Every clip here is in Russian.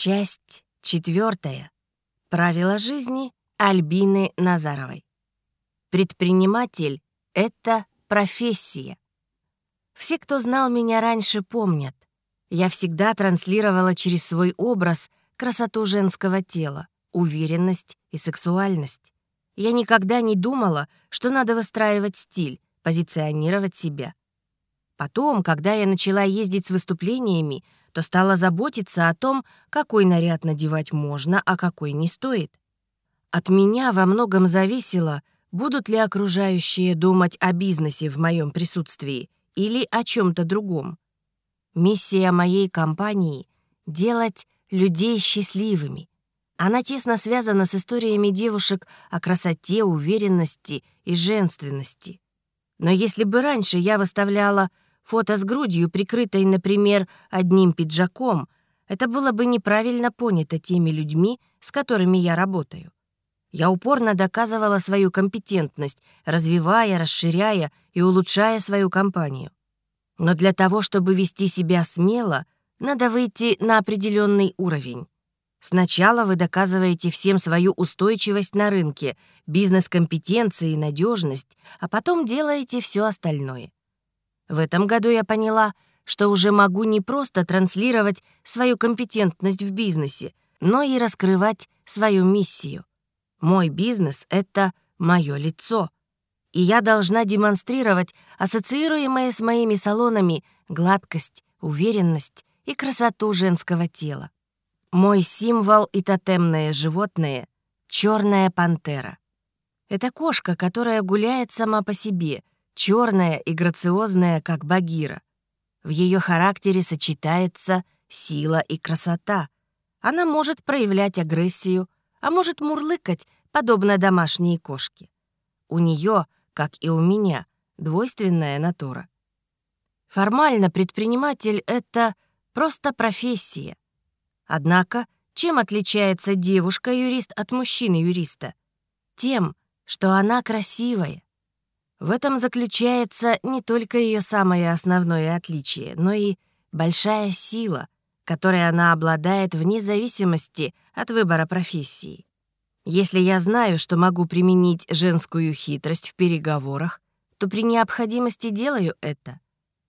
Часть четвертая. Правила жизни Альбины Назаровой. Предприниматель — это профессия. Все, кто знал меня раньше, помнят. Я всегда транслировала через свой образ красоту женского тела, уверенность и сексуальность. Я никогда не думала, что надо выстраивать стиль, позиционировать себя. Потом, когда я начала ездить с выступлениями, то стала заботиться о том, какой наряд надевать можно, а какой не стоит. От меня во многом зависело, будут ли окружающие думать о бизнесе в моем присутствии или о чем-то другом. Миссия моей компании — делать людей счастливыми. Она тесно связана с историями девушек о красоте, уверенности и женственности. Но если бы раньше я выставляла Фото с грудью, прикрытой, например, одним пиджаком, это было бы неправильно понято теми людьми, с которыми я работаю. Я упорно доказывала свою компетентность, развивая, расширяя и улучшая свою компанию. Но для того, чтобы вести себя смело, надо выйти на определенный уровень. Сначала вы доказываете всем свою устойчивость на рынке, бизнес-компетенции и надежность, а потом делаете все остальное. В этом году я поняла, что уже могу не просто транслировать свою компетентность в бизнесе, но и раскрывать свою миссию. Мой бизнес — это мое лицо. И я должна демонстрировать ассоциируемые с моими салонами гладкость, уверенность и красоту женского тела. Мой символ и тотемное животное — черная пантера. Это кошка, которая гуляет сама по себе — черная и грациозная, как Багира. В ее характере сочетается сила и красота. Она может проявлять агрессию, а может мурлыкать, подобно домашней кошке. У нее, как и у меня, двойственная натура. Формально предприниматель — это просто профессия. Однако, чем отличается девушка-юрист от мужчины-юриста? Тем, что она красивая, в этом заключается не только ее самое основное отличие, но и большая сила, которой она обладает вне зависимости от выбора профессии. Если я знаю, что могу применить женскую хитрость в переговорах, то при необходимости делаю это.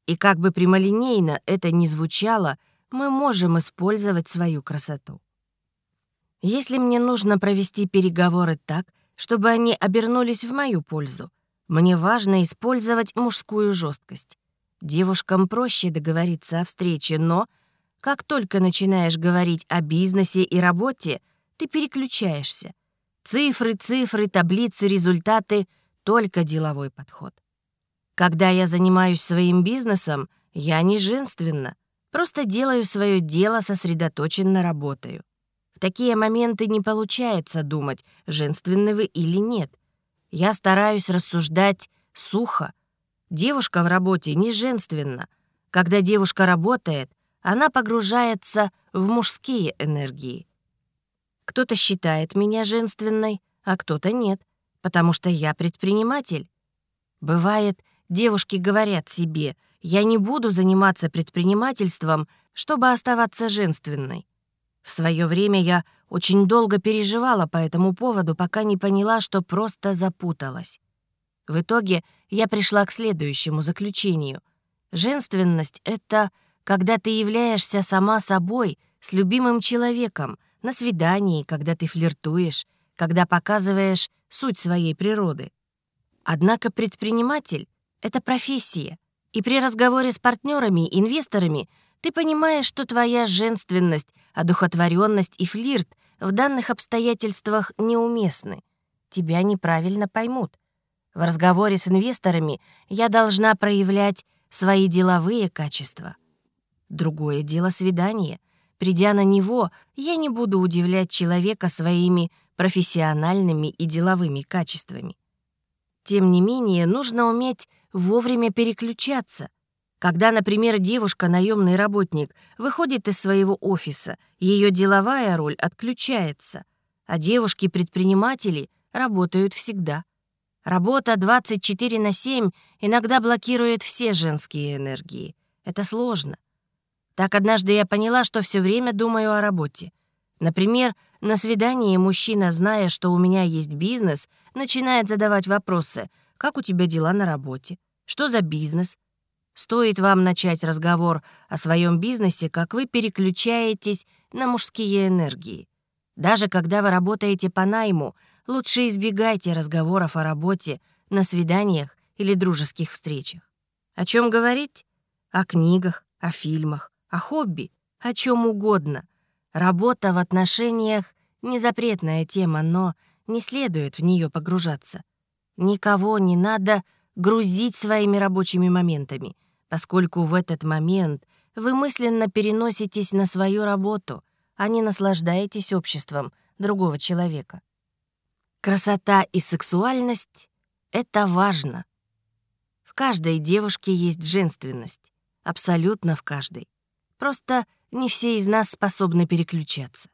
И как бы прямолинейно это ни звучало, мы можем использовать свою красоту. Если мне нужно провести переговоры так, чтобы они обернулись в мою пользу, мне важно использовать мужскую жесткость. Девушкам проще договориться о встрече, но как только начинаешь говорить о бизнесе и работе, ты переключаешься. Цифры, цифры, таблицы, результаты — только деловой подход. Когда я занимаюсь своим бизнесом, я не женственна, просто делаю свое дело, сосредоточенно работаю. В такие моменты не получается думать, женственны вы или нет. Я стараюсь рассуждать сухо. Девушка в работе не женственна. Когда девушка работает, она погружается в мужские энергии. Кто-то считает меня женственной, а кто-то нет, потому что я предприниматель. Бывает, девушки говорят себе, я не буду заниматься предпринимательством, чтобы оставаться женственной. В свое время я очень долго переживала по этому поводу, пока не поняла, что просто запуталась. В итоге я пришла к следующему заключению. Женственность — это когда ты являешься сама собой с любимым человеком, на свидании, когда ты флиртуешь, когда показываешь суть своей природы. Однако предприниматель — это профессия, и при разговоре с партнерами, инвесторами ты понимаешь, что твоя женственность, одухотворенность и флирт в данных обстоятельствах неуместны. Тебя неправильно поймут. В разговоре с инвесторами я должна проявлять свои деловые качества. Другое дело свидание. Придя на него, я не буду удивлять человека своими профессиональными и деловыми качествами. Тем не менее, нужно уметь вовремя переключаться — когда, например, девушка, наемный работник, выходит из своего офиса, ее деловая роль отключается, а девушки-предприниматели работают всегда. Работа 24 на 7 иногда блокирует все женские энергии. Это сложно. Так однажды я поняла, что все время думаю о работе. Например, на свидании мужчина, зная, что у меня есть бизнес, начинает задавать вопросы «Как у тебя дела на работе? Что за бизнес?» Стоит вам начать разговор о своем бизнесе, как вы переключаетесь на мужские энергии. Даже когда вы работаете по найму, лучше избегайте разговоров о работе на свиданиях или дружеских встречах. О чем говорить? О книгах, о фильмах, о хобби, о чем угодно. Работа в отношениях — не запретная тема, но не следует в нее погружаться. Никого не надо грузить своими рабочими моментами, поскольку в этот момент вы мысленно переноситесь на свою работу, а не наслаждаетесь обществом другого человека. Красота и сексуальность — это важно. В каждой девушке есть женственность, абсолютно в каждой. Просто не все из нас способны переключаться.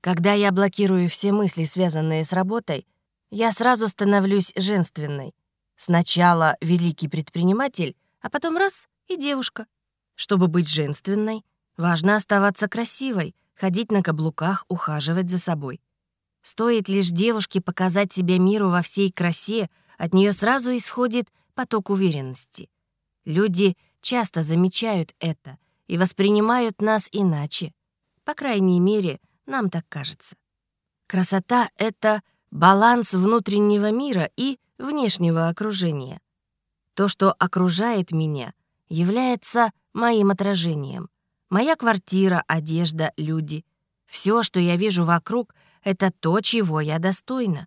Когда я блокирую все мысли, связанные с работой, я сразу становлюсь женственной. Сначала великий предприниматель, а потом раз — и девушка. Чтобы быть женственной, важно оставаться красивой, ходить на каблуках, ухаживать за собой. Стоит лишь девушке показать себя миру во всей красе, от нее сразу исходит поток уверенности. Люди часто замечают это и воспринимают нас иначе. По крайней мере, нам так кажется. Красота — это баланс внутреннего мира и внешнего окружения. То, что окружает меня, является моим отражением. Моя квартира, одежда, люди. Все, что я вижу вокруг, это то, чего я достойна.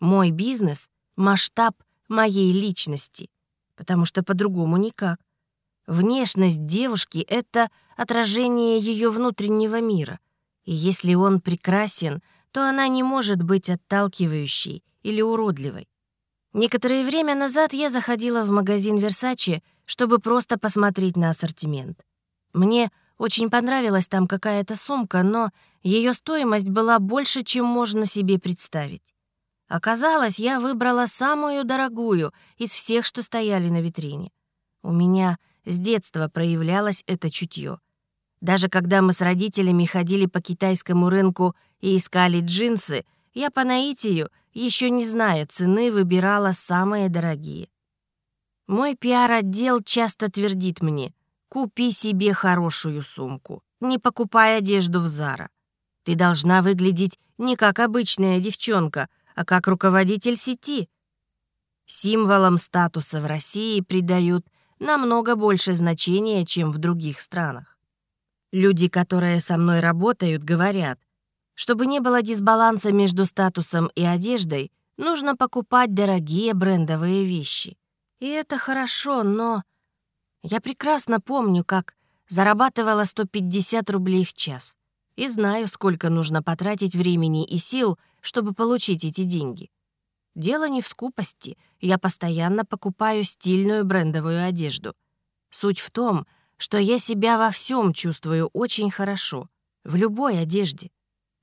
Мой бизнес — масштаб моей личности, потому что по-другому никак. Внешность девушки — это отражение ее внутреннего мира, и если он прекрасен, то она не может быть отталкивающей или уродливой. Некоторое время назад я заходила в магазин Versace, чтобы просто посмотреть на ассортимент. Мне очень понравилась там какая-то сумка, но ее стоимость была больше, чем можно себе представить. Оказалось, я выбрала самую дорогую из всех, что стояли на витрине. У меня с детства проявлялось это чутье. Даже когда мы с родителями ходили по китайскому рынку и искали джинсы, я по наитию, еще не зная цены, выбирала самые дорогие. Мой пиар-отдел часто твердит мне, купи себе хорошую сумку, не покупай одежду в Зара. Ты должна выглядеть не как обычная девчонка, а как руководитель сети. Символом статуса в России придают намного больше значения, чем в других странах. Люди, которые со мной работают, говорят, чтобы не было дисбаланса между статусом и одеждой, нужно покупать дорогие брендовые вещи. И это хорошо, но... Я прекрасно помню, как зарабатывала 150 рублей в час. И знаю, сколько нужно потратить времени и сил, чтобы получить эти деньги. Дело не в скупости. Я постоянно покупаю стильную брендовую одежду. Суть в том, что я себя во всем чувствую очень хорошо, в любой одежде.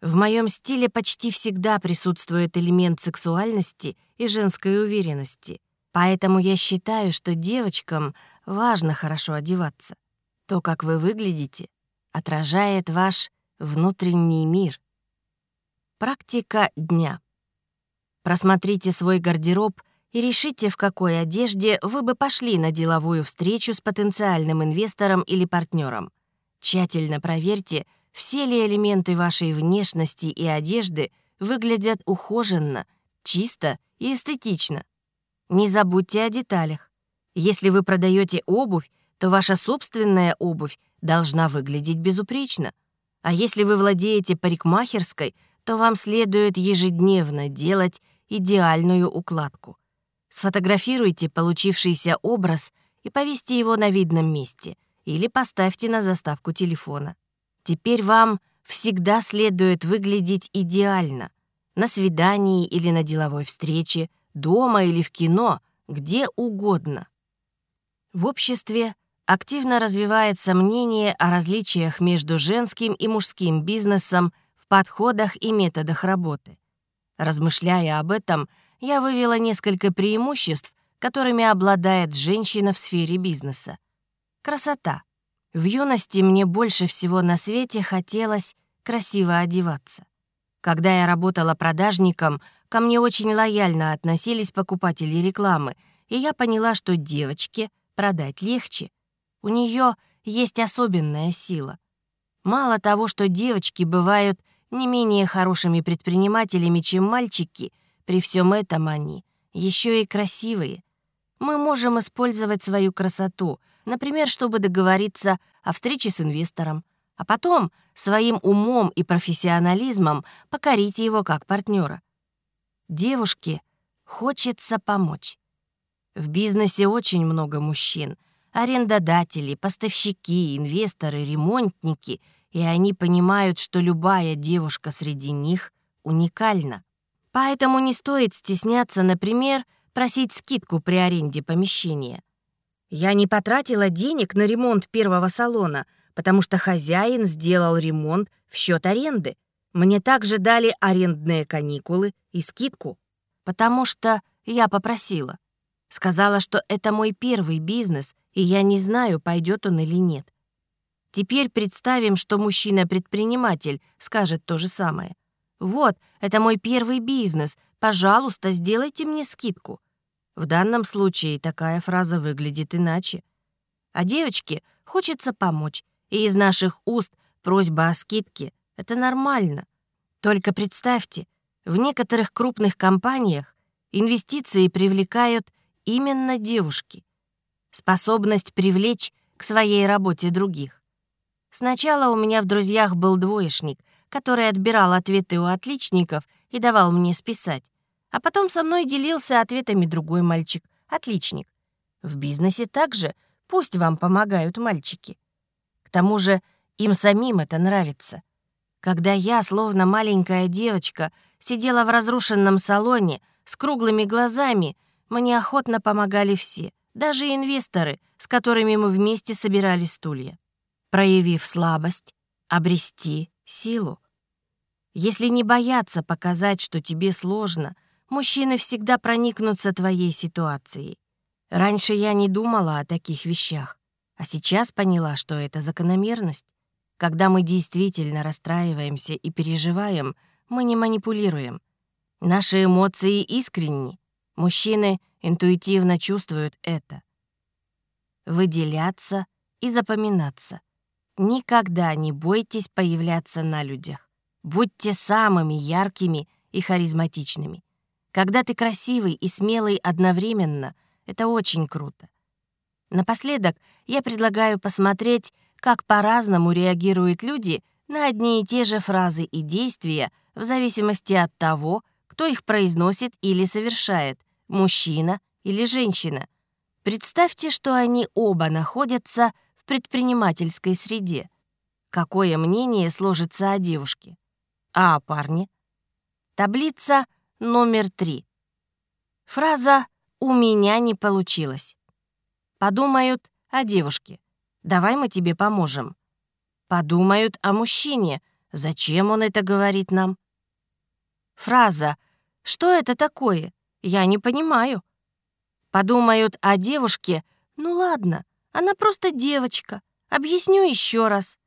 В моем стиле почти всегда присутствует элемент сексуальности и женской уверенности. Поэтому я считаю, что девочкам важно хорошо одеваться. То, как вы выглядите, отражает ваш внутренний мир. Практика дня. Просмотрите свой гардероб и решите, в какой одежде вы бы пошли на деловую встречу с потенциальным инвестором или партнером. Тщательно проверьте, все ли элементы вашей внешности и одежды выглядят ухоженно, чисто и эстетично. Не забудьте о деталях. Если вы продаете обувь, то ваша собственная обувь должна выглядеть безупречно. А если вы владеете парикмахерской, то вам следует ежедневно делать идеальную укладку. Сфотографируйте получившийся образ и повесьте его на видном месте или поставьте на заставку телефона. Теперь вам всегда следует выглядеть идеально. На свидании или на деловой встрече, дома или в кино, где угодно. В обществе активно развивается мнение о различиях между женским и мужским бизнесом в подходах и методах работы. Размышляя об этом, я вывела несколько преимуществ, которыми обладает женщина в сфере бизнеса. Красота. В юности мне больше всего на свете хотелось красиво одеваться. Когда я работала продажником, ко мне очень лояльно относились покупатели рекламы, и я поняла, что девочке продать легче. У нее есть особенная сила. Мало того, что девочки бывают не менее хорошими предпринимателями, чем мальчики, при всем этом они еще и красивые. Мы можем использовать свою красоту, например, чтобы договориться о встрече с инвестором, а потом своим умом и профессионализмом покорить его как партнера. Девушке хочется помочь. В бизнесе очень много мужчин. Арендодатели, поставщики, инвесторы, ремонтники. И они понимают, что любая девушка среди них уникальна. Поэтому не стоит стесняться, например, просить скидку при аренде помещения. Я не потратила денег на ремонт первого салона, потому что хозяин сделал ремонт в счет аренды. Мне также дали арендные каникулы и скидку, потому что я попросила. Сказала, что это мой первый бизнес, и я не знаю, пойдет он или нет. Теперь представим, что мужчина-предприниматель скажет то же самое. «Вот, это мой первый бизнес. Пожалуйста, сделайте мне скидку». В данном случае такая фраза выглядит иначе. А девочке хочется помочь, и из наших уст просьба о скидке — это нормально. Только представьте, в некоторых крупных компаниях инвестиции привлекают именно девушки. Способность привлечь к своей работе других. Сначала у меня в друзьях был двоечник, который отбирал ответы у отличников и давал мне списать. А потом со мной делился ответами другой мальчик, отличник. В бизнесе также пусть вам помогают мальчики. К тому же им самим это нравится. Когда я, словно маленькая девочка, сидела в разрушенном салоне с круглыми глазами, мне охотно помогали все, даже инвесторы, с которыми мы вместе собирали стулья. Проявив слабость, обрести силу. Если не бояться показать, что тебе сложно, мужчины всегда проникнутся твоей ситуацией. Раньше я не думала о таких вещах, а сейчас поняла, что это закономерность. Когда мы действительно расстраиваемся и переживаем, мы не манипулируем. Наши эмоции искренни, Мужчины интуитивно чувствуют это. Выделяться и запоминаться. Никогда не бойтесь появляться на людях. Будьте самыми яркими и харизматичными. Когда ты красивый и смелый одновременно, это очень круто. Напоследок я предлагаю посмотреть, как по-разному реагируют люди на одни и те же фразы и действия в зависимости от того, кто их произносит или совершает, мужчина или женщина. Представьте, что они оба находятся в предпринимательской среде. Какое мнение сложится о девушке? А о парне? Таблица номер три. Фраза «у меня не получилось». Подумают о девушке. «Давай мы тебе поможем». Подумают о мужчине. Зачем он это говорит нам? Фраза «Что это такое?» Я не понимаю. Подумают о девушке. Ну ладно, она просто девочка. Объясню еще раз.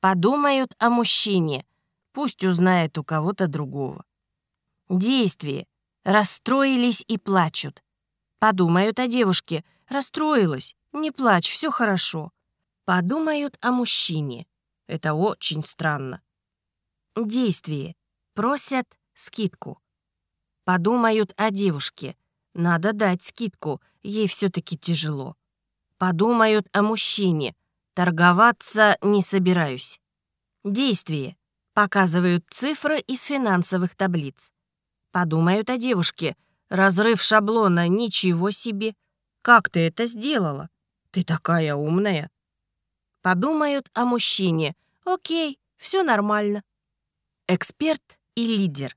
Подумают о мужчине. Пусть узнает у кого-то другого. Действие. Расстроились и плачут. Подумают о девушке. Расстроилась. Не плачь, все хорошо. Подумают о мужчине. Это очень странно. Действие. Просят скидку. Подумают о девушке. Надо дать скидку, ей все-таки тяжело. Подумают о мужчине. Торговаться не собираюсь. Действие. Показывают цифры из финансовых таблиц. Подумают о девушке. Разрыв шаблона, ничего себе. Как ты это сделала? Ты такая умная. Подумают о мужчине. Окей, все нормально. Эксперт и лидер.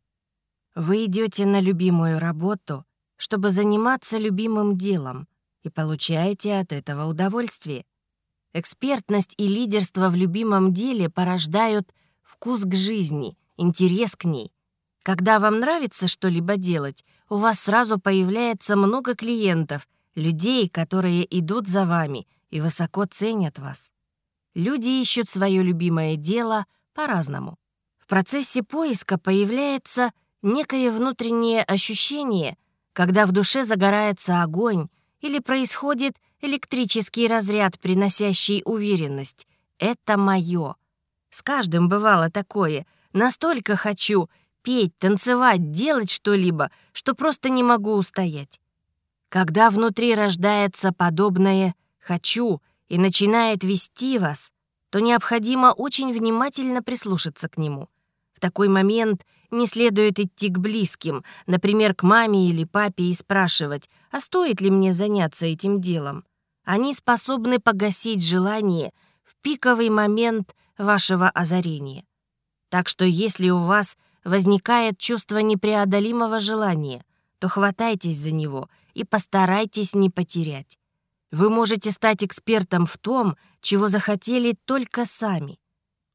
Вы идете на любимую работу, чтобы заниматься любимым делом, и получаете от этого удовольствие. Экспертность и лидерство в любимом деле порождают вкус к жизни, интерес к ней. Когда вам нравится что-либо делать, у вас сразу появляется много клиентов, людей, которые идут за вами и высоко ценят вас. Люди ищут свое любимое дело по-разному. процессе поиска появляется некое внутреннее ощущение, когда в душе загорается огонь или происходит электрический разряд, приносящий уверенность. Это мое. С каждым бывало такое. Настолько хочу петь, танцевать, делать что-либо, что просто не могу устоять. Когда внутри рождается подобное «хочу» и начинает вести вас, то необходимо очень внимательно прислушаться к нему. В такой момент не следует идти к близким, например, к маме или папе и спрашивать, а стоит ли мне заняться этим делом. Они способны погасить желание в пиковый момент вашего озарения. Так что если у вас возникает чувство непреодолимого желания, то хватайтесь за него и постарайтесь не потерять. Вы можете стать экспертом в том, чего захотели только сами.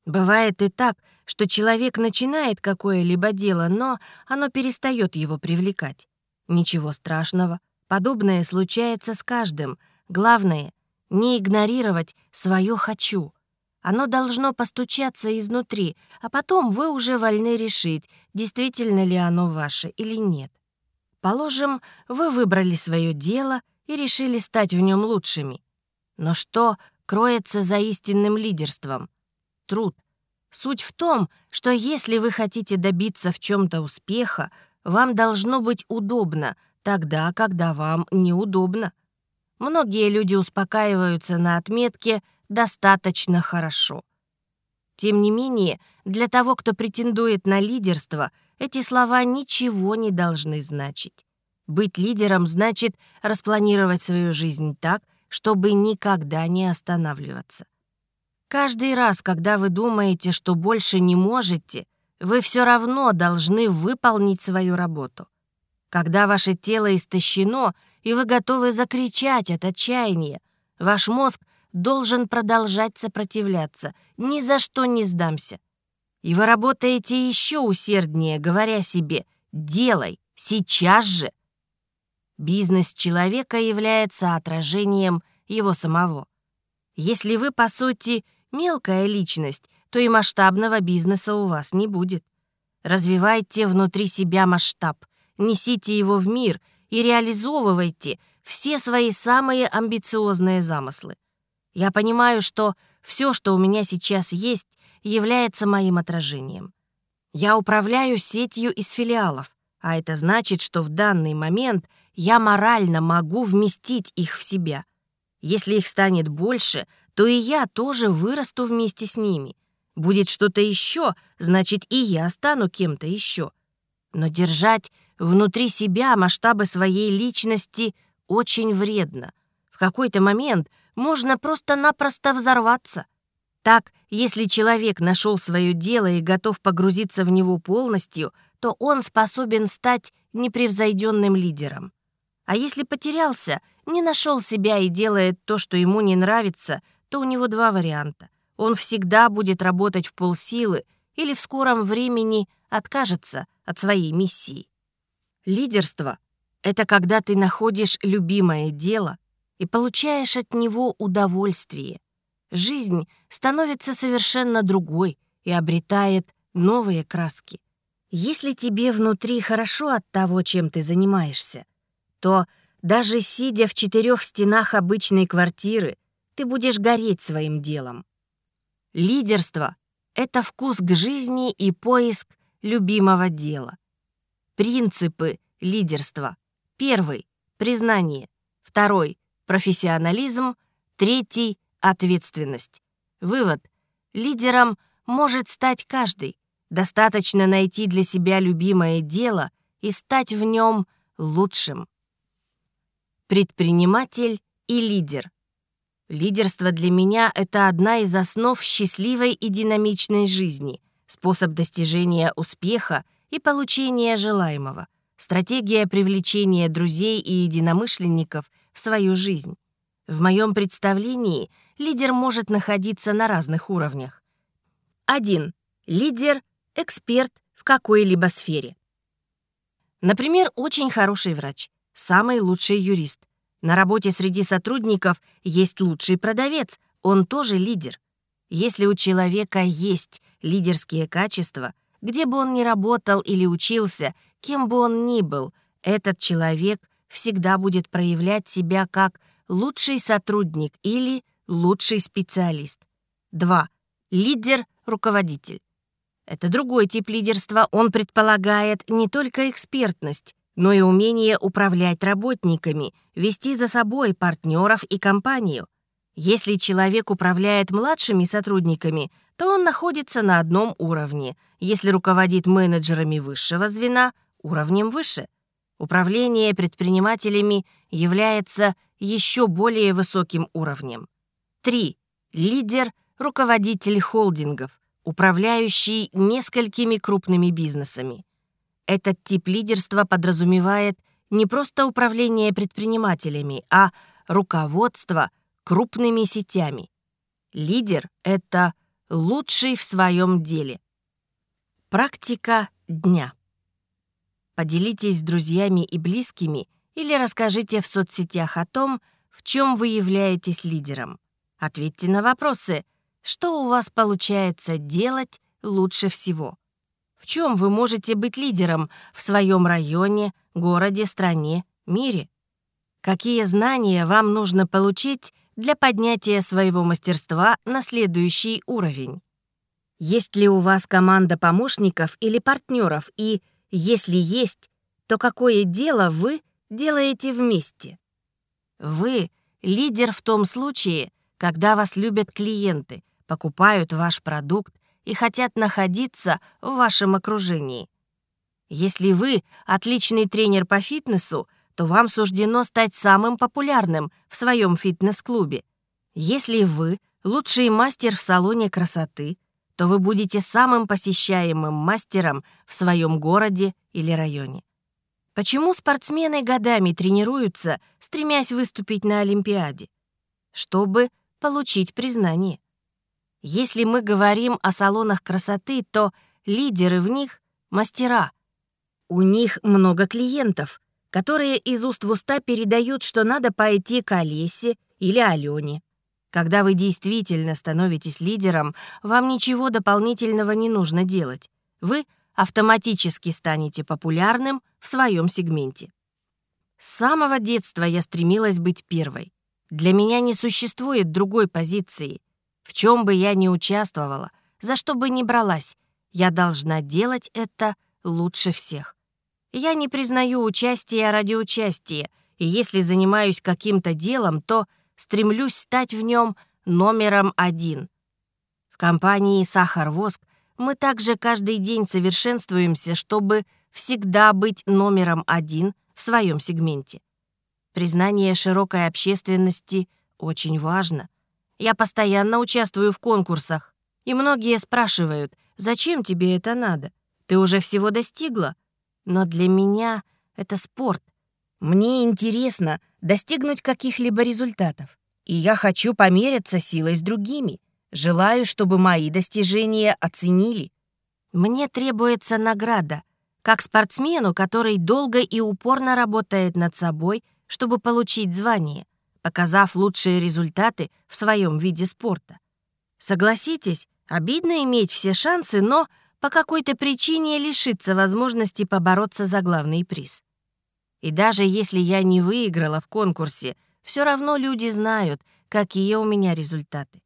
Бывает и так, что человек начинает какое-либо дело, но оно перестает его привлекать. Ничего страшного, подобное случается с каждым. Главное — не игнорировать свое «хочу». Оно должно постучаться изнутри, а потом вы уже вольны решить, действительно ли оно ваше или нет. Положим, вы выбрали свое дело — и решили стать в нем лучшими. Но что кроется за истинным лидерством? Труд. Суть в том, что если вы хотите добиться в чем-то успеха, вам должно быть удобно тогда, когда вам неудобно. Многие люди успокаиваются на отметке «достаточно хорошо». Тем не менее, для того, кто претендует на лидерство, эти слова ничего не должны значить. Быть лидером значит распланировать свою жизнь так, чтобы никогда не останавливаться. Каждый раз, когда вы думаете, что больше не можете, вы все равно должны выполнить свою работу. Когда ваше тело истощено, и вы готовы закричать от отчаяния, ваш мозг должен продолжать сопротивляться. Ни за что не сдамся. И вы работаете еще усерднее, говоря себе «делай, сейчас же». Бизнес человека является отражением его самого. Если вы, по сути, мелкая личность, то и масштабного бизнеса у вас не будет. Развивайте внутри себя масштаб, несите его в мир и реализовывайте все свои самые амбициозные замыслы. Я понимаю, что все, что у меня сейчас есть, является моим отражением. Я управляю сетью из филиалов, а это значит, что в данный момент — я морально могу вместить их в себя. Если их станет больше, то и я тоже вырасту вместе с ними. Будет что-то еще, значит, и я стану кем-то еще. Но держать внутри себя масштабы своей личности очень вредно. В какой-то момент можно просто-напросто взорваться. Так, если человек нашел свое дело и готов погрузиться в него полностью, то он способен стать непревзойденным лидером. А если потерялся, не нашел себя и делает то, что ему не нравится, то у него два варианта. Он всегда будет работать в полсилы или в скором времени откажется от своей миссии. Лидерство — это когда ты находишь любимое дело и получаешь от него удовольствие. Жизнь становится совершенно другой и обретает новые краски. Если тебе внутри хорошо от того, чем ты занимаешься, то даже сидя в четырех стенах обычной квартиры, ты будешь гореть своим делом. Лидерство — это вкус к жизни и поиск любимого дела. Принципы лидерства. Первый — признание. Второй — профессионализм. Третий — ответственность. Вывод. Лидером может стать каждый. Достаточно найти для себя любимое дело и стать в нем лучшим. Предприниматель и лидер. Лидерство для меня — это одна из основ счастливой и динамичной жизни, способ достижения успеха и получения желаемого, стратегия привлечения друзей и единомышленников в свою жизнь. В моем представлении лидер может находиться на разных уровнях. 1. Лидер — эксперт в какой-либо сфере. Например, очень хороший врач самый лучший юрист. На работе среди сотрудников есть лучший продавец, он тоже лидер. Если у человека есть лидерские качества, Где бы он ни работал или учился, кем бы он ни был, этот человек всегда будет проявлять себя как лучший сотрудник или лучший специалист. 2. Лидер-руководитель. Это другой тип лидерства, он предполагает не только экспертность, но и умение управлять работниками, вести за собой партнеров и компанию. Если человек управляет младшими сотрудниками, то он находится на одном уровне. Если руководит менеджерами высшего звена, уровнем выше. Управление предпринимателями является еще более высоким уровнем. 3. Лидер, руководитель холдингов, управляющий несколькими крупными бизнесами. Этот тип лидерства подразумевает не просто управление предпринимателями, а руководство крупными сетями. Лидер — это лучший в своем деле. Практика дня. Поделитесь с друзьями и близкими или расскажите в соцсетях о том, в чем вы являетесь лидером. Ответьте на вопросы, что у вас получается делать лучше всего. В чем вы можете быть лидером в своем районе, городе, стране, мире? Какие знания вам нужно получить для поднятия своего мастерства на следующий уровень. Есть ли у вас команда помощников или партнеров, и, если есть, то какое дело вы делаете вместе? Вы — лидер в том случае, когда вас любят клиенты, покупают ваш продукт и хотят находиться в вашем окружении. Если вы отличный тренер по фитнесу, то вам суждено стать самым популярным в своем фитнес-клубе. Если вы лучший мастер в салоне красоты, то вы будете самым посещаемым мастером в своем городе или районе. Почему спортсмены годами тренируются, стремясь выступить на Олимпиаде? Чтобы получить признание. Если мы говорим о салонах красоты, то лидеры в них — мастера. У них много клиентов, которые из уст в уста передают, что надо пойти к Олесе или Алене. Когда вы действительно становитесь лидером, вам ничего дополнительного не нужно делать. Вы автоматически станете популярным в своем сегменте. С самого детства я стремилась быть первой. Для меня не существует другой позиции. В чем бы я ни участвовала, за что бы ни бралась, я должна делать это лучше всех. Я не признаю участия ради участия, и если занимаюсь каким-то делом, то стремлюсь стать в нем номером один. В компании «Сахар-воск» мы также каждый день совершенствуемся, чтобы всегда быть номером один в своем сегменте. Признание широкой общественности очень важно. Я постоянно участвую в конкурсах, и многие спрашивают, зачем тебе это надо? Ты уже всего достигла? Но для меня это спорт. Мне интересно достигнуть каких-либо результатов. И я хочу помериться силой с другими. Желаю, чтобы мои достижения оценили. Мне требуется награда, как спортсмену, который долго и упорно работает над собой, чтобы получить звание, показав лучшие результаты в своем виде спорта. Согласитесь, обидно иметь все шансы, но по какой-то причине лишиться возможности побороться за главный приз. И даже если я не выиграла в конкурсе, все равно люди знают, какие у меня результаты.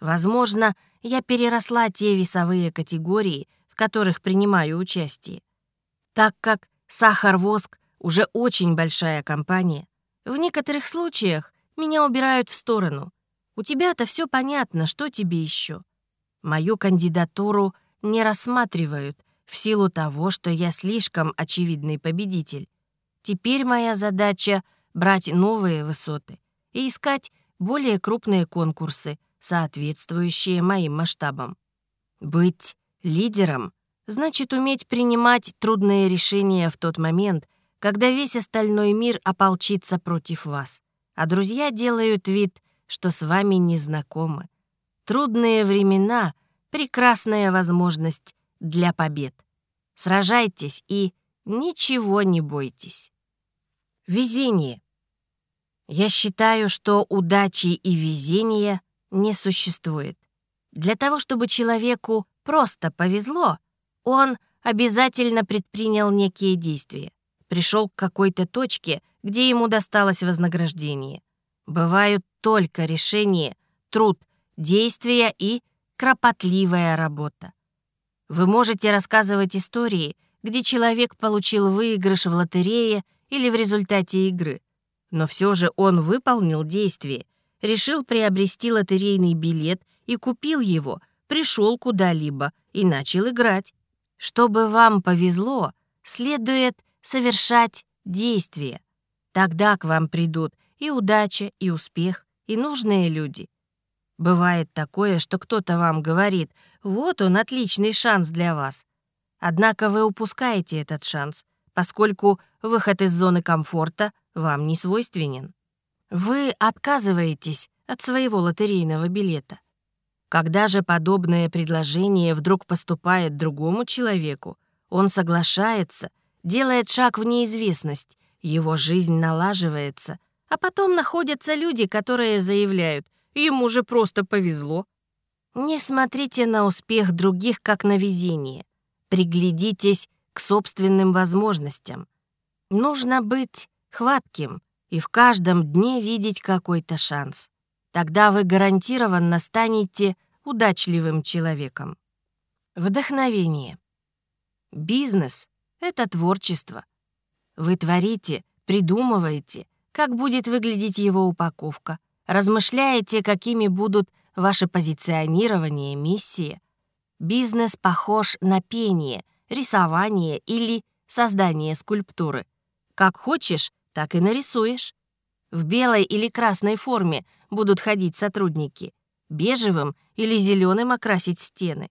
Возможно, я переросла те весовые категории, в которых принимаю участие. Так как «Сахар-воск» уже очень большая компания, в некоторых случаях меня убирают в сторону. У тебя-то все понятно, что тебе еще. Мою кандидатуру не рассматривают в силу того, что я слишком очевидный победитель. Теперь моя задача — брать новые высоты и искать более крупные конкурсы, соответствующие моим масштабам. Быть лидером значит уметь принимать трудные решения в тот момент, когда весь остальной мир ополчится против вас, а друзья делают вид, что с вами не знакомы. Трудные времена — прекрасная возможность для побед. Сражайтесь и ничего не бойтесь. Везение. Я считаю, что удачи и везения не существует. Для того, чтобы человеку просто повезло, он обязательно предпринял некие действия. Пришел к какой-то точке, где ему досталось вознаграждение. Бывают только решение, труд, действия и кропотливая работа. Вы можете рассказывать истории, где человек получил выигрыш в лотерее или в результате игры, но все же он выполнил действие, решил приобрести лотерейный билет и купил его, пришел куда-либо и начал играть. Чтобы вам повезло, следует совершать действия. Тогда к вам придут и удача, и успех, и нужные люди. Бывает такое, что кто-то вам говорит, вот он, отличный шанс для вас. Однако вы упускаете этот шанс, поскольку выход из зоны комфорта вам не свойственен. Вы отказываетесь от своего лотерейного билета. Когда же подобное предложение вдруг поступает другому человеку, он соглашается, делает шаг в неизвестность, его жизнь налаживается, а потом находятся люди, которые заявляют, ему же просто повезло. Не смотрите на успех других как на везение. Приглядитесь к собственным возможностям. Нужно быть хватким и в каждом дне видеть какой-то шанс. Тогда вы гарантированно станете удачливым человеком. Вдохновение. Бизнес — это творчество. Вы творите, придумываете, как будет выглядеть его упаковка, размышляете, какими будут ваше позиционирование, миссия. Бизнес похож на пение, рисование или создание скульптуры. Как хочешь, так и нарисуешь. В белой или красной форме будут ходить сотрудники, бежевым или зеленым окрасить стены.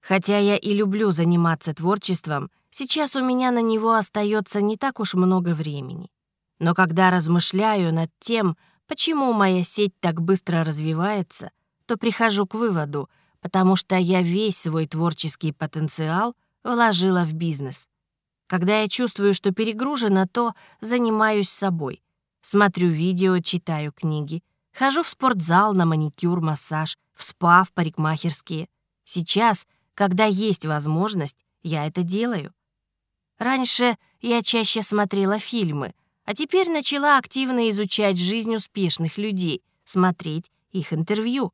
Хотя я и люблю заниматься творчеством, сейчас у меня на него остается не так уж много времени. Но когда размышляю над тем, почему моя сеть так быстро развивается, то прихожу к выводу, потому что я весь свой творческий потенциал вложила в бизнес. Когда я чувствую, что перегружена, то занимаюсь собой. Смотрю видео, читаю книги. Хожу в спортзал на маникюр, массаж, в спа, в парикмахерские. Сейчас, когда есть возможность, я это делаю. Раньше я чаще смотрела фильмы, а теперь начала активно изучать жизнь успешных людей, смотреть их интервью.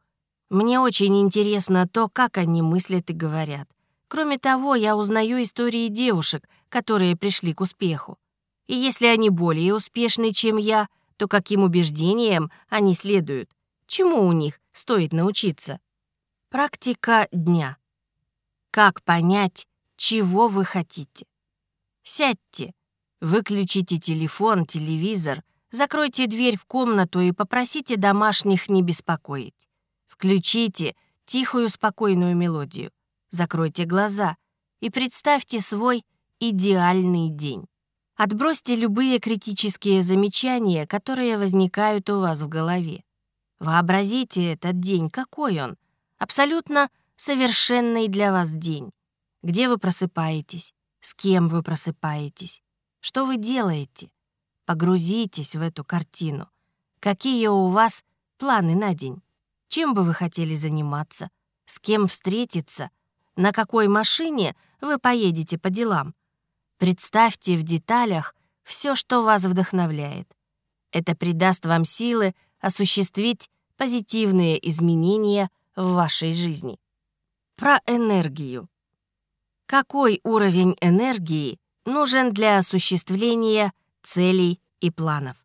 Мне очень интересно то, как они мыслят и говорят. Кроме того, я узнаю истории девушек, которые пришли к успеху. И если они более успешны, чем я, то каким убеждениям они следуют? Чему у них стоит научиться? Практика дня. Как понять, чего вы хотите? Сядьте, выключите телефон, телевизор, закройте дверь в комнату и попросите домашних не беспокоить. Включите тихую, спокойную мелодию, закройте глаза и представьте свой идеальный день. Отбросьте любые критические замечания, которые возникают у вас в голове. Вообразите этот день, какой он. Абсолютно совершенный для вас день. Где вы просыпаетесь, с кем вы просыпаетесь, что вы делаете. Погрузитесь в эту картину. Какие у вас планы на день? Чем бы вы хотели заниматься? С кем встретиться? На какой машине вы поедете по делам? Представьте в деталях все, что вас вдохновляет. Это придаст вам силы осуществить позитивные изменения в вашей жизни. Про энергию. Какой уровень энергии нужен для осуществления целей и планов?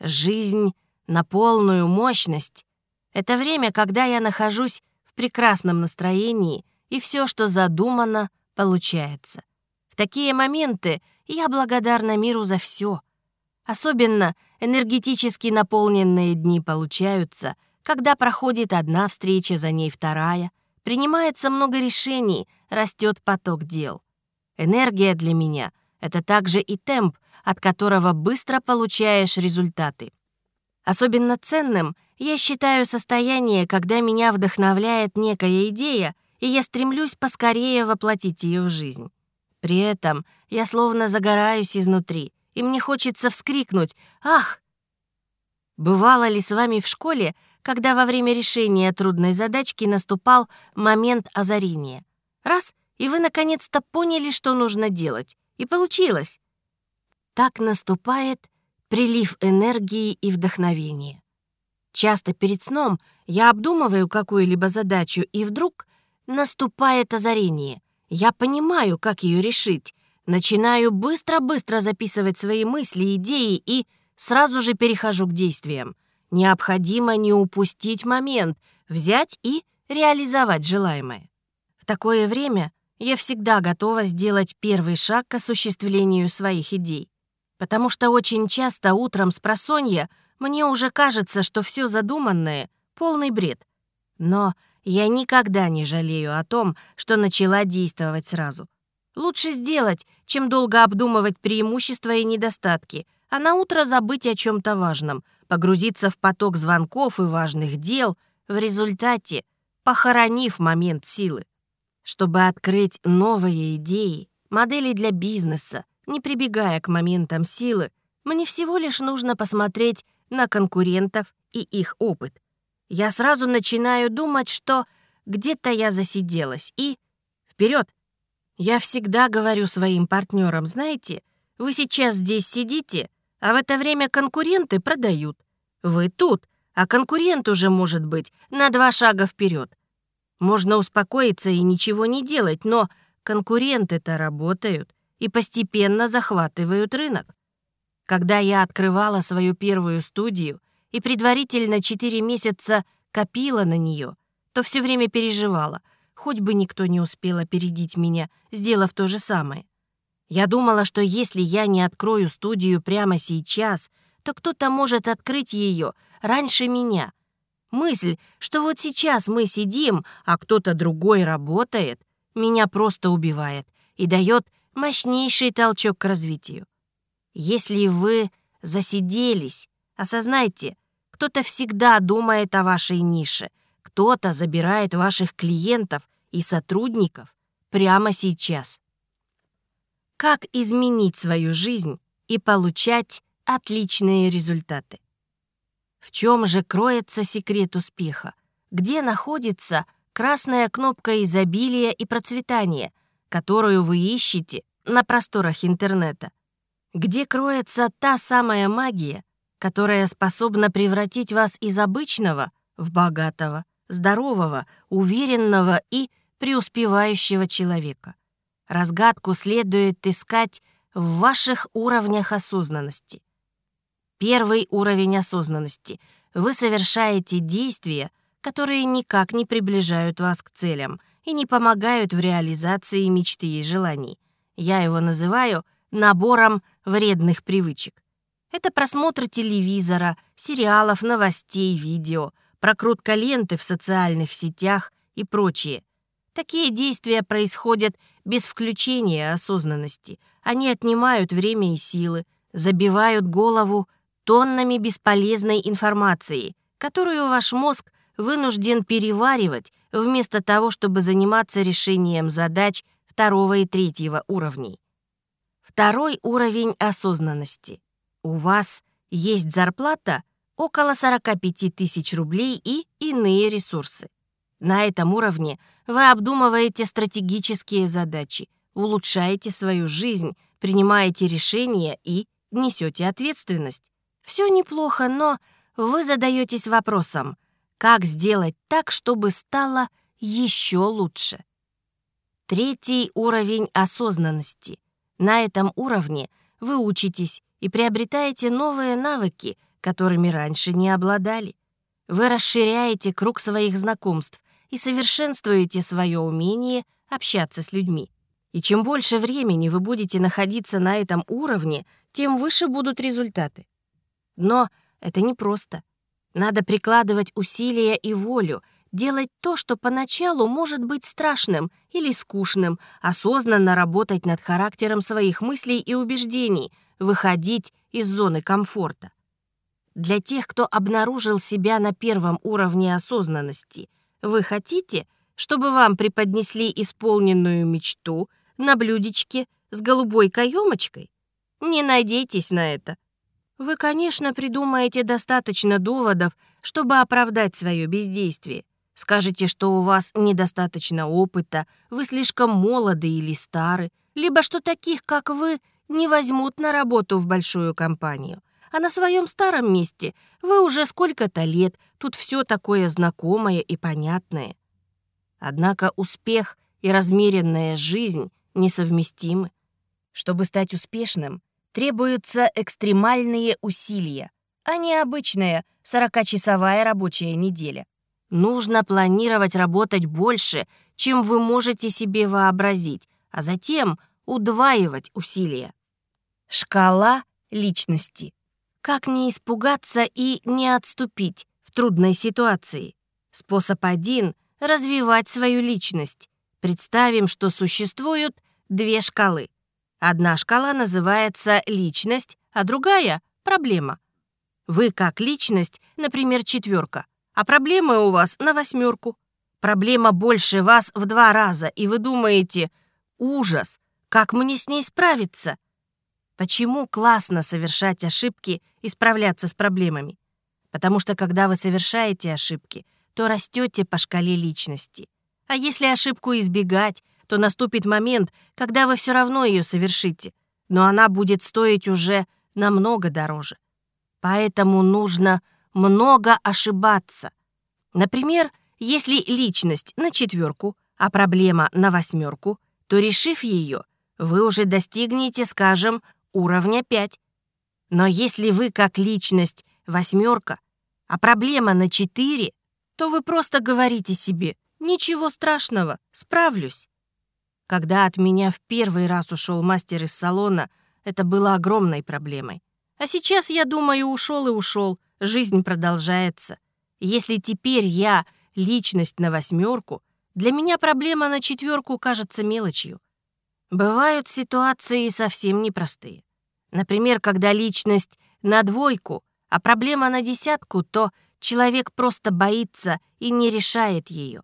Жизнь на полную мощность — это время, когда я нахожусь прекрасном настроении, и все, что задумано, получается — такие моменты я благодарна миру за все. Особенно энергетически наполненные дни получаются, когда проходит одна встреча, за ней вторая, принимается много решений, растет поток дел. Энергия для меня — это также и темп, от которого быстро получаешь результаты. Особенно ценным я считаю состояние, когда меня вдохновляет некая идея, и я стремлюсь поскорее воплотить ее в жизнь. При этом я словно загораюсь изнутри, и мне хочется вскрикнуть «Ах!». Бывало ли с вами в школе, когда во время решения трудной задачки наступал момент озарения? Раз — и вы наконец-то поняли, что нужно делать. И получилось. Так наступает прилив энергии и вдохновения. Часто перед сном я обдумываю какую-либо задачу, и вдруг наступает озарение. Я понимаю, как ее решить, начинаю быстро-быстро записывать свои мысли, идеи и сразу же перехожу к действиям. Необходимо не упустить момент, взять и реализовать желаемое. В такое время я всегда готова сделать первый шаг к осуществлению своих идей. Потому что очень часто утром с просонья мне уже кажется, что все задуманное — полный бред. Но я никогда не жалею о том, что начала действовать сразу. Лучше сделать, чем долго обдумывать преимущества и недостатки, а на утро забыть о чем-то важном, погрузиться в поток звонков и важных дел, в результате похоронив момент силы. Чтобы открыть новые идеи, модели для бизнеса, не прибегая к моментам силы, мне всего лишь нужно посмотреть на конкурентов и их опыт. Я сразу начинаю думать, что где-то я засиделась, и вперед! Я всегда говорю своим партнерам, знаете, вы сейчас здесь сидите, а в это время конкуренты продают. Вы тут, а конкурент уже может быть на два шага вперед. Можно успокоиться и ничего не делать, но конкуренты-то работают и постепенно захватывают рынок. Когда я открывала свою первую студию и предварительно 4 месяца копила на нее, то все время переживала, хоть бы никто не успел опередить меня, сделав то же самое. Я думала, что если я не открою студию прямо сейчас, то кто-то может открыть ее раньше меня. Мысль, что вот сейчас мы сидим, а кто-то другой работает, меня просто убивает и дает мощнейший толчок к развитию. Если вы засиделись, осознайте, кто-то всегда думает о вашей нише, кто-то забирает ваших клиентов и сотрудников прямо сейчас. Как изменить свою жизнь и получать отличные результаты? В чем же кроется секрет успеха? Где находится красная кнопка изобилия и процветания — которую вы ищете на просторах интернета, где кроется та самая магия, которая способна превратить вас из обычного в богатого, здорового, уверенного и преуспевающего человека. Разгадку следует искать в ваших уровнях осознанности. Первый уровень осознанности. Вы совершаете действия, которые никак не приближают вас к целям — и не помогают в реализации мечты и желаний. Я его называю набором вредных привычек. Это просмотр телевизора, сериалов, новостей, видео, прокрутка ленты в социальных сетях и прочее. Такие действия происходят без включения осознанности. Они отнимают время и силы, забивают голову тоннами бесполезной информации, которую ваш мозг вынужден переваривать вместо того, чтобы заниматься решением задач второго и третьего уровней. Второй уровень осознанности. У вас есть зарплата около 45 тысяч рублей и иные ресурсы. На этом уровне вы обдумываете стратегические задачи, улучшаете свою жизнь, принимаете решения и несете ответственность. Все неплохо, но вы задаетесь вопросом, как сделать так, чтобы стало еще лучше? Третий уровень осознанности. На этом уровне вы учитесь и приобретаете новые навыки, которыми раньше не обладали. Вы расширяете круг своих знакомств и совершенствуете свое умение общаться с людьми. И чем больше времени вы будете находиться на этом уровне, тем выше будут результаты. Но это непросто. Надо прикладывать усилия и волю, делать то, что поначалу может быть страшным или скучным, осознанно работать над характером своих мыслей и убеждений, выходить из зоны комфорта. Для тех, кто обнаружил себя на первом уровне осознанности, вы хотите, чтобы вам преподнесли исполненную мечту на блюдечке с голубой каемочкой? Не надейтесь на это. Вы, конечно, придумаете достаточно доводов, чтобы оправдать свое бездействие. Скажете, что у вас недостаточно опыта, вы слишком молоды или стары, либо что таких, как вы, не возьмут на работу в большую компанию. А на своем старом месте вы уже сколько-то лет, тут все такое знакомое и понятное. Однако успех и размеренная жизнь несовместимы. Чтобы стать успешным, требуются экстремальные усилия, а не обычная 40-часовая рабочая неделя. Нужно планировать работать больше, чем вы можете себе вообразить, а затем удваивать усилия. Шкала личности. Как не испугаться и не отступить в трудной ситуации? Способ один — развивать свою личность. Представим, что существуют две шкалы. Одна шкала называется личность, а другая — проблема. Вы как личность, например, четверка, а проблемы у вас на восьмерку. Проблема больше вас в два раза, и вы думаете, ужас, как мне с ней справиться? Почему классно совершать ошибки и справляться с проблемами? Потому что когда вы совершаете ошибки, то растете по шкале личности. А если ошибку избегать, то наступит момент, когда вы все равно ее совершите, но она будет стоить уже намного дороже. Поэтому нужно много ошибаться. Например, если личность на четверку, а проблема на восьмерку, то, решив ее, вы уже достигнете, скажем, уровня 5. Но если вы как личность восьмерка, а проблема на 4, то вы просто говорите себе «Ничего страшного, справлюсь». Когда от меня в первый раз ушел мастер из салона, это было огромной проблемой. А сейчас, я думаю, ушел и ушел, жизнь продолжается. Если теперь я личность на восьмерку, для меня проблема на четверку кажется мелочью. Бывают ситуации совсем непростые. Например, когда личность на двойку, а проблема на десятку, то человек просто боится и не решает ее.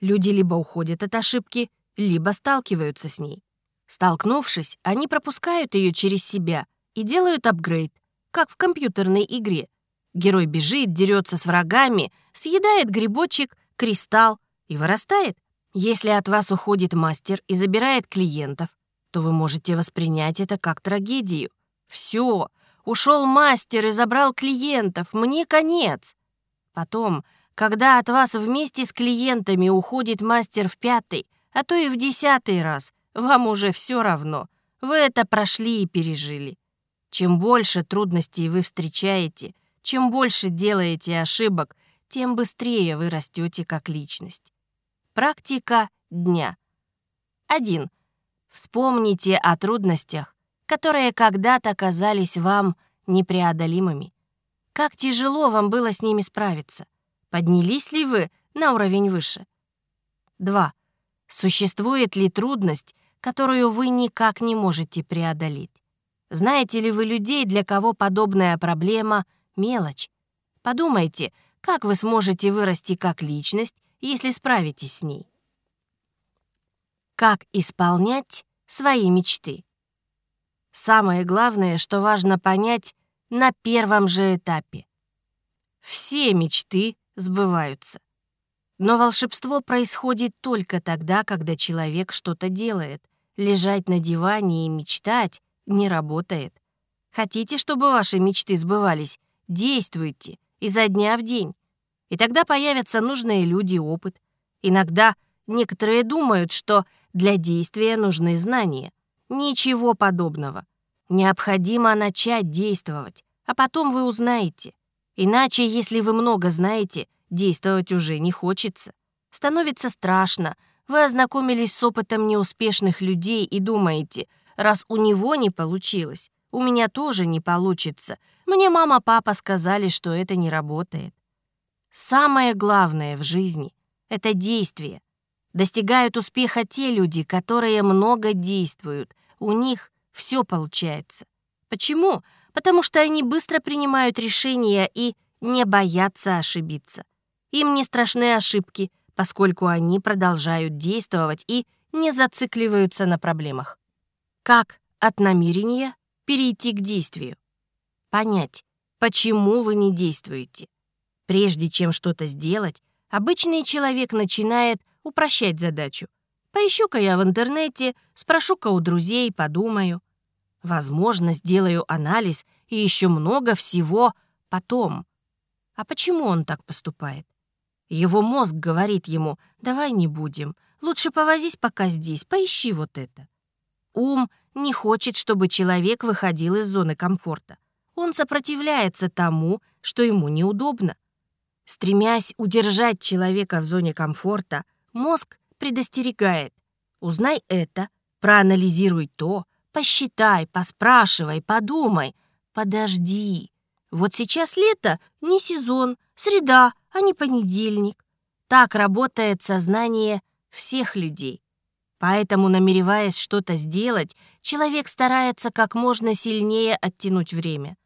Люди либо уходят от ошибки, либо сталкиваются с ней. Столкнувшись, они пропускают ее через себя и делают апгрейд, как в компьютерной игре. Герой бежит, дерется с врагами, съедает грибочек, кристалл и вырастает. Если от вас уходит мастер и забирает клиентов, то вы можете воспринять это как трагедию. Все, ушел мастер и забрал клиентов, мне конец. Потом, когда от вас вместе с клиентами уходит мастер в пятый, а то и в десятый раз, вам уже все равно. Вы это прошли и пережили. Чем больше трудностей вы встречаете, чем больше делаете ошибок, тем быстрее вы растете как личность. Практика дня. 1. Вспомните о трудностях, которые когда-то казались вам непреодолимыми. Как тяжело вам было с ними справиться? Поднялись ли вы на уровень выше? 2. Существует ли трудность, которую вы никак не можете преодолеть? Знаете ли вы людей, для кого подобная проблема — мелочь? Подумайте, как вы сможете вырасти как личность, если справитесь с ней? Как исполнять свои мечты? Самое главное, что важно понять на первом же этапе. Все мечты сбываются. Но волшебство происходит только тогда, когда человек что-то делает. Лежать на диване и мечтать не работает. Хотите, чтобы ваши мечты сбывались? Действуйте изо дня в день. И тогда появятся нужные люди опыт. Иногда некоторые думают, что для действия нужны знания. Ничего подобного. Необходимо начать действовать, а потом вы узнаете. Иначе, если вы много знаете, действовать уже не хочется. Становится страшно. Вы ознакомились с опытом неуспешных людей и думаете, раз у него не получилось, у меня тоже не получится. Мне мама-папа сказали, что это не работает. Самое главное в жизни — это действие. Достигают успеха те люди, которые много действуют. У них все получается. Почему? Потому что они быстро принимают решения и не боятся ошибиться. Им не страшны ошибки, поскольку они продолжают действовать и не зацикливаются на проблемах. Как от намерения перейти к действию? Понять, почему вы не действуете. Прежде чем что-то сделать, Обычный человек начинает упрощать задачу. Поищу-ка я в интернете, спрошу-ка у друзей, подумаю. Возможно, сделаю анализ и еще много всего потом. А почему он так поступает? Его мозг говорит ему, давай не будем, лучше повозись пока здесь, поищи вот это. Ум не хочет, чтобы человек выходил из зоны комфорта. Он сопротивляется тому, что ему неудобно. Стремясь удержать человека в зоне комфорта, мозг предостерегает. Узнай это, проанализируй то, посчитай, поспрашивай, подумай. Подожди. Вот сейчас лето, не сезон, среда, а не понедельник. Так работает сознание всех людей. Поэтому, намереваясь что-то сделать, человек старается как можно сильнее оттянуть время.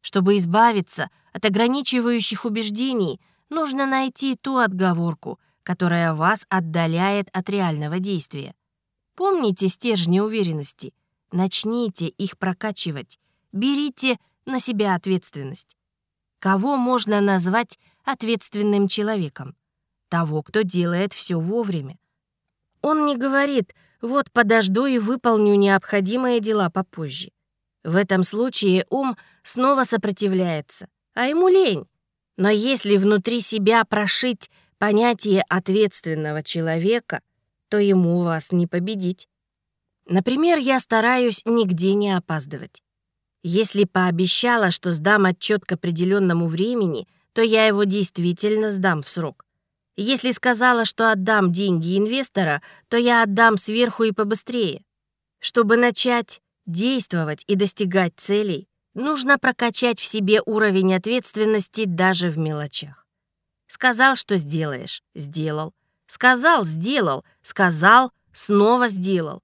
Чтобы избавиться от ограничивающих убеждений, нужно найти ту отговорку, которая вас отдаляет от реального действия. Помните стержни уверенности. Начните их прокачивать. Берите на себя ответственность. Кого можно назвать ответственным человеком? Того, кто делает все вовремя. Он не говорит «вот подожду и выполню необходимые дела попозже». В этом случае ум снова сопротивляется, а ему лень. Но если внутри себя прошить понятие ответственного человека, то ему вас не победить. Например, я стараюсь нигде не опаздывать. Если пообещала, что сдам отчет к определенному времени, то я его действительно сдам в срок. Если сказала, что отдам деньги инвестора, то я отдам сверху и побыстрее. Чтобы начать действовать и достигать целей, нужно прокачать в себе уровень ответственности даже в мелочах. Сказал, что сделаешь — сделал. Сказал — сделал. Сказал — снова сделал.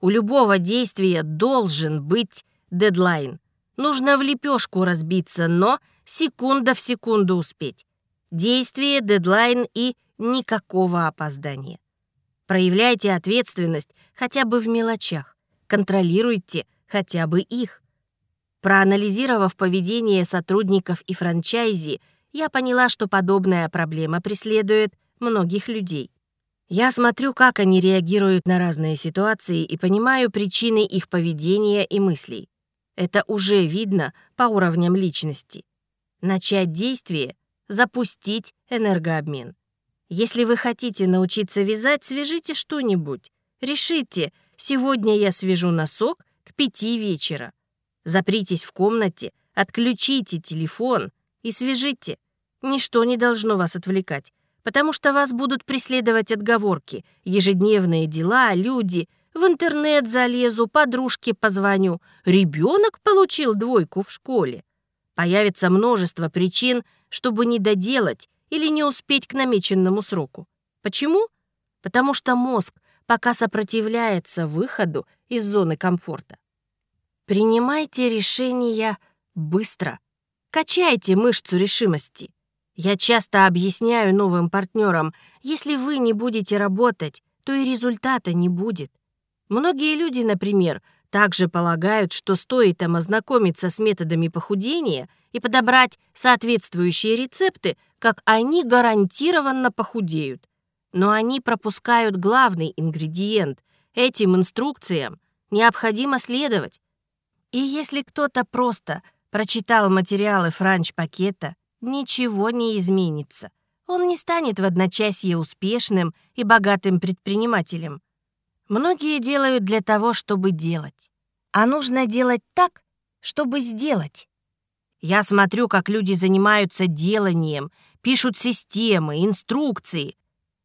У любого действия должен быть дедлайн. Нужно в лепешку разбиться, но секунда в секунду успеть. Действие, дедлайн и никакого опоздания. Проявляйте ответственность хотя бы в мелочах. Контролируйте хотя бы их. Проанализировав поведение сотрудников и франчайзи, я поняла, что подобная проблема преследует многих людей. Я смотрю, как они реагируют на разные ситуации и понимаю причины их поведения и мыслей. Это уже видно по уровням личности. Начать действие запустить энергообмен. Если вы хотите научиться вязать, свяжите что-нибудь. Решите, сегодня я свяжу носок к пяти вечера. Запритесь в комнате, отключите телефон и свяжите. Ничто не должно вас отвлекать, потому что вас будут преследовать отговорки, ежедневные дела, люди, в интернет залезу, подружке позвоню, ребенок получил двойку в школе. Появится множество причин, чтобы не доделать или не успеть к намеченному сроку. Почему? Потому что мозг пока сопротивляется выходу из зоны комфорта. Принимайте решения быстро. Качайте мышцу решимости. Я часто объясняю новым партнерам, если вы не будете работать, то и результата не будет. Многие люди, например, также полагают, что стоит им ознакомиться с методами похудения и подобрать соответствующие рецепты, как они гарантированно похудеют. Но они пропускают главный ингредиент. Этим инструкциям необходимо следовать. И если кто-то просто прочитал материалы франч-пакета, ничего не изменится. Он не станет в одночасье успешным и богатым предпринимателем. Многие делают для того, чтобы делать. А нужно делать так, чтобы сделать. Я смотрю, как люди занимаются деланием, пишут системы, инструкции.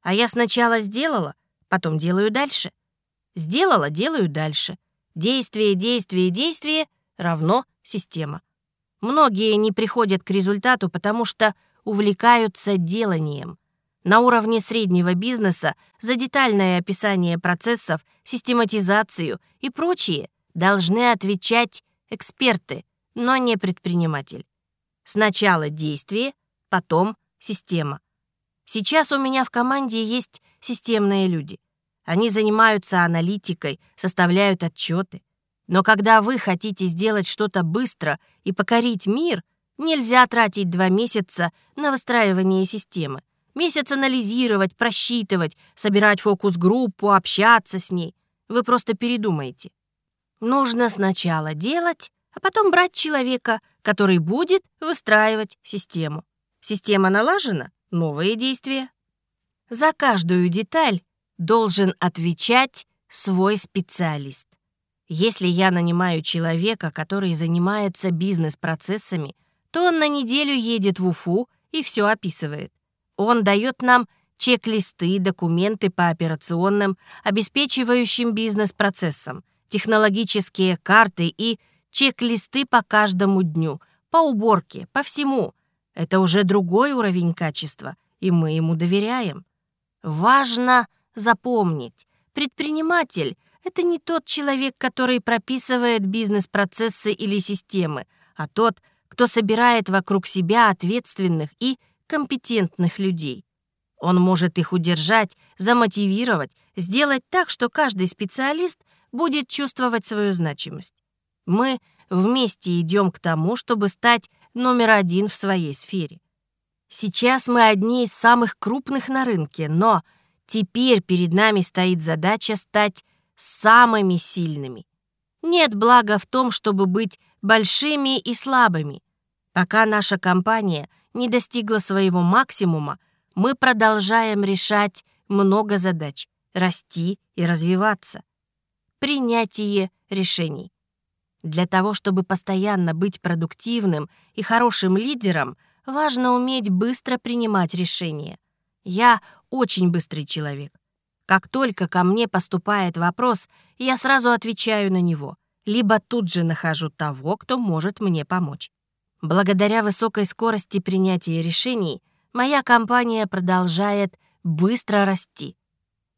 А я сначала сделала, потом делаю дальше. Сделала, делаю дальше. Действие, действие, действие равно система. Многие не приходят к результату, потому что увлекаются деланием. На уровне среднего бизнеса за детальное описание процессов, систематизацию и прочее должны отвечать эксперты, но не предприниматель. Сначала действие, потом система. Сейчас у меня в команде есть системные люди. Они занимаются аналитикой, составляют отчеты. Но когда вы хотите сделать что-то быстро и покорить мир, нельзя тратить два месяца на выстраивание системы. месяц анализировать, просчитывать, собирать фокус-группу, общаться с ней. Вы просто передумаете. Нужно сначала делать, а потом брать человека, который будет выстраивать систему. Система налажена — новые действия. За каждую деталь должен отвечать свой специалист. Если я нанимаю человека, который занимается бизнес-процессами, то он на неделю едет в Уфу и все описывает. Он дает нам чек-листы, документы по операционным, обеспечивающим бизнес-процессам, технологические карты и чек-листы по каждому дню, по уборке, по всему. Это уже другой уровень качества, и мы ему доверяем. Важно запомнить, предприниматель — это не тот человек, который прописывает бизнес-процессы или системы, а тот, кто собирает вокруг себя ответственных и компетентных людей. Он может их удержать, замотивировать, сделать так, что каждый специалист будет чувствовать свою значимость. Мы вместе идем к тому, чтобы стать номер один в своей сфере. Сейчас мы одни из самых крупных на рынке, но теперь перед нами стоит задача стать самыми сильными. Нет блага в том, чтобы быть большими и слабыми. Пока наша компания не достигла своего максимума, мы продолжаем решать много задач, расти и развиваться. Принятие решений. Для того, чтобы постоянно быть продуктивным и хорошим лидером, важно уметь быстро принимать решения. Я очень быстрый человек. Как только ко мне поступает вопрос, я сразу отвечаю на него, либо тут же нахожу того, кто может мне помочь. Благодаря высокой скорости принятия решений моя компания продолжает быстро расти.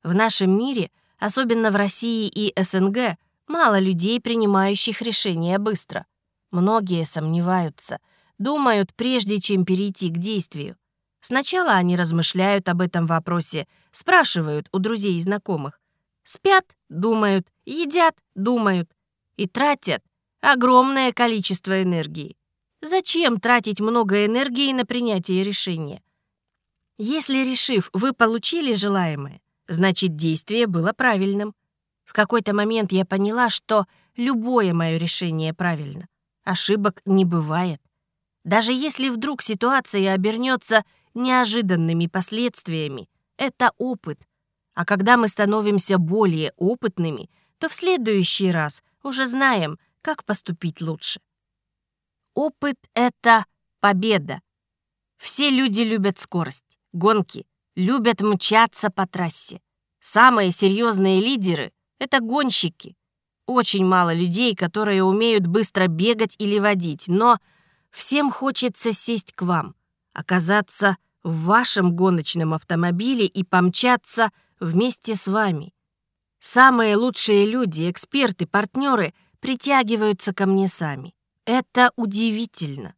В нашем мире, особенно в России и СНГ, мало людей, принимающих решения быстро. Многие сомневаются, думают, прежде чем перейти к действию. Сначала они размышляют об этом вопросе, спрашивают у друзей и знакомых. Спят, думают, едят, думают и тратят огромное количество энергии. Зачем тратить много энергии на принятие решения? Если, решив, вы получили желаемое, значит, действие было правильным. В какой-то момент я поняла, что любое мое решение правильно. Ошибок не бывает. Даже если вдруг ситуация обернется неожиданными последствиями, это опыт. А когда мы становимся более опытными, то в следующий раз уже знаем, как поступить лучше. Опыт — это победа. Все люди любят скорость, гонки, любят мчаться по трассе. Самые серьезные лидеры — это гонщики. Очень мало людей, которые умеют быстро бегать или водить, но всем хочется сесть к вам, оказаться в вашем гоночном автомобиле и помчаться вместе с вами. Самые лучшие люди, эксперты, партнеры притягиваются ко мне сами. Это удивительно,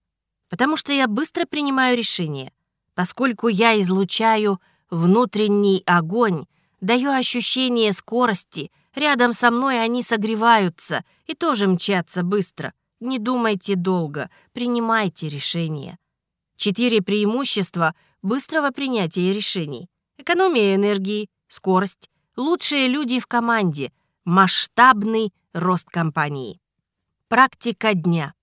потому что я быстро принимаю решения, поскольку я излучаю внутренний огонь, даю ощущение скорости, рядом со мной они согреваются и тоже мчатся быстро. Не думайте долго, принимайте решения. Четыре преимущества быстрого принятия решений. Экономия энергии, скорость, лучшие люди в команде, масштабный рост компании. Практика дня.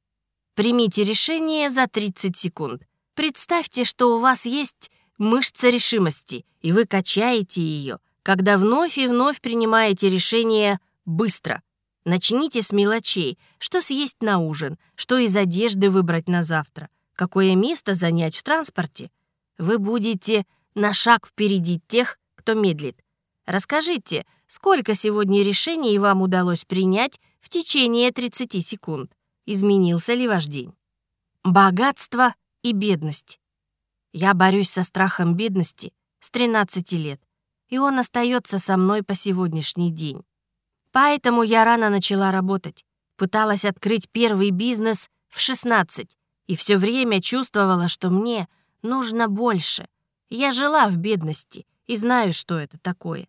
Примите решение за 30 секунд. Представьте, что у вас есть мышца решимости, и вы качаете ее, когда вновь и вновь принимаете решение быстро. Начните с мелочей, что съесть на ужин, что из одежды выбрать на завтра, какое место занять в транспорте. Вы будете на шаг впереди тех, кто медлит. Расскажите, сколько сегодня решений вам удалось принять в течение 30 секунд. Изменился ли ваш день? Богатство и бедность. Я борюсь со страхом бедности с 13 лет, и он остается со мной по сегодняшний день. Поэтому я рано начала работать, пыталась открыть первый бизнес в 16 и все время чувствовала, что мне нужно больше. Я жила в бедности и знаю, что это такое.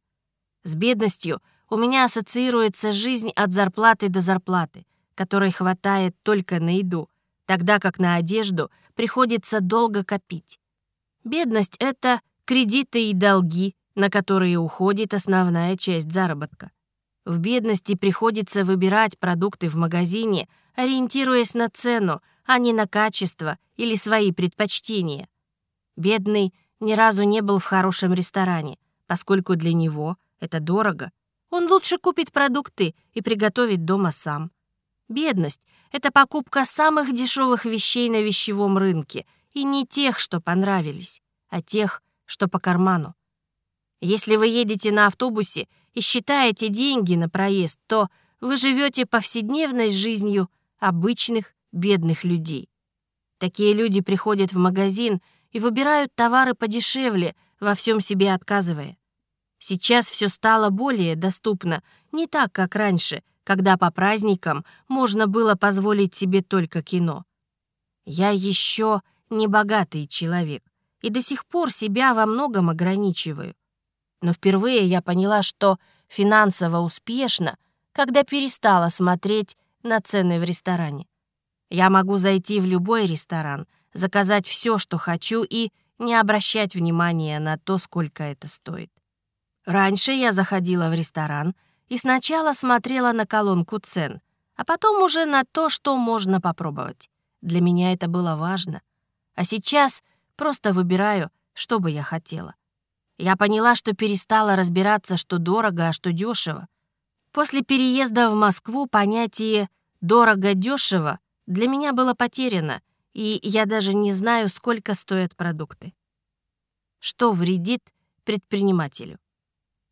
С бедностью у меня ассоциируется жизнь от зарплаты до зарплаты, которой хватает только на еду, тогда как на одежду приходится долго копить. Бедность — это кредиты и долги, на которые уходит основная часть заработка. В бедности приходится выбирать продукты в магазине, ориентируясь на цену, а не на качество или свои предпочтения. Бедный ни разу не был в хорошем ресторане, поскольку для него это дорого. Он лучше купит продукты и приготовит дома сам. Бедность — это покупка самых дешевых вещей на вещевом рынке, и не тех, что понравились, а тех, что по карману. Если вы едете на автобусе и считаете деньги на проезд, то вы живете повседневной жизнью обычных бедных людей. Такие люди приходят в магазин и выбирают товары подешевле, во всем себе отказывая. Сейчас все стало более доступно, не так, как раньше, когда по праздникам можно было позволить себе только кино. Я еще не богатый человек и до сих пор себя во многом ограничиваю. Но впервые я поняла, что финансово успешно, когда перестала смотреть на цены в ресторане. Я могу зайти в любой ресторан, заказать все, что хочу, и не обращать внимания на то, сколько это стоит. Раньше я заходила в ресторан и сначала смотрела на колонку цен, а потом уже на то, что можно попробовать. Для меня это было важно. А сейчас просто выбираю, что бы я хотела. Я поняла, что перестала разбираться, что дорого, а что дешево. После переезда в Москву понятие «дорого-дешево» для меня было потеряно, и я даже не знаю, сколько стоят продукты. Что вредит предпринимателю?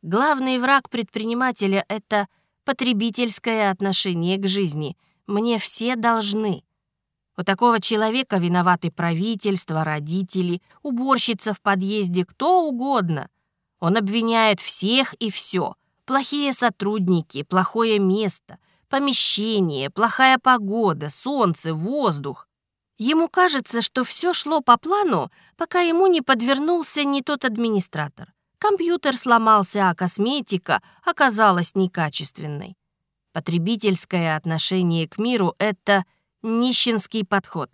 Главный враг предпринимателя — это потребительское отношение к жизни. Мне все должны. У такого человека виноваты правительство, родители, уборщица в подъезде, кто угодно. Он обвиняет всех и все. Плохие сотрудники, плохое место, помещение, плохая погода, солнце, воздух. Ему кажется, что все шло по плану, пока ему не подвернулся не тот администратор. Компьютер сломался, а косметика оказалась некачественной. Потребительское отношение к миру — это нищенский подход.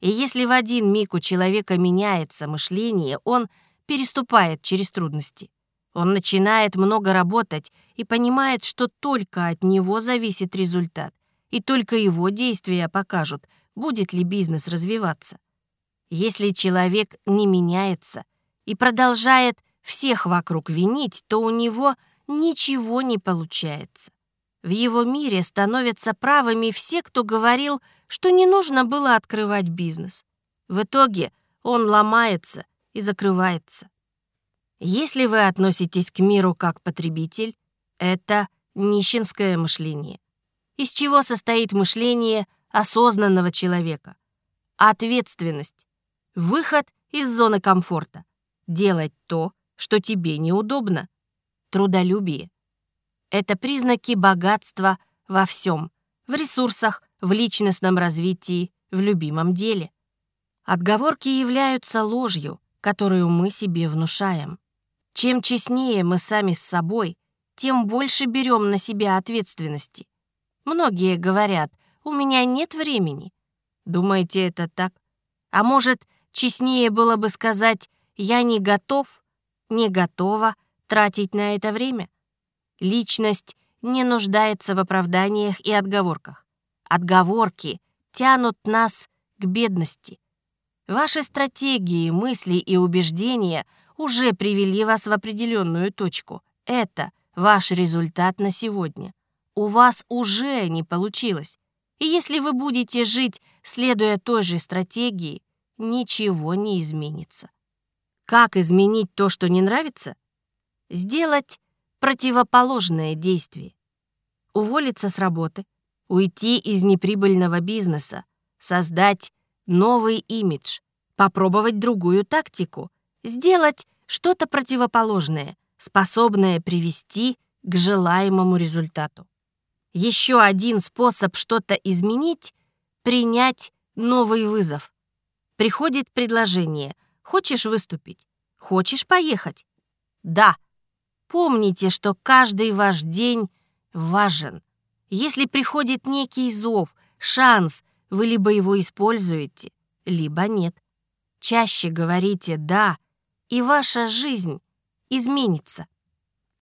И если в один миг у человека меняется мышление, он переступает через трудности. Он начинает много работать и понимает, что только от него зависит результат, и только его действия покажут, будет ли бизнес развиваться. Если человек не меняется и продолжает всех вокруг винить, то у него ничего не получается. В его мире становятся правыми все, кто говорил, что не нужно было открывать бизнес. В итоге он ломается и закрывается. Если вы относитесь к миру как потребитель, это нищенское мышление. Из чего состоит мышление осознанного человека? Ответственность. Выход из зоны комфорта. Делать то, что тебе неудобно. Трудолюбие. Это признаки богатства во всем, в ресурсах, в личностном развитии, в любимом деле. Отговорки являются ложью, которую мы себе внушаем. Чем честнее мы сами с собой, тем больше берем на себя ответственности. Многие говорят, у меня нет времени. Думаете, это так? А может, честнее было бы сказать, я не готов не готова тратить на это время. Личность не нуждается в оправданиях и отговорках. Отговорки тянут нас к бедности. Ваши стратегии, мысли и убеждения уже привели вас в определенную точку. Это ваш результат на сегодня. У вас уже не получилось. И если вы будете жить, следуя той же стратегии, ничего не изменится. Как изменить то, что не нравится? Сделать противоположное действие. Уволиться с работы, уйти из неприбыльного бизнеса, создать новый имидж, попробовать другую тактику, сделать что-то противоположное, способное привести к желаемому результату. Еще один способ что-то изменить — принять новый вызов. Приходит предложение — Хочешь выступить? Хочешь поехать? Да. Помните, что каждый ваш день важен. Если приходит некий зов, шанс, вы либо его используете, либо нет. Чаще говорите «да» и ваша жизнь изменится.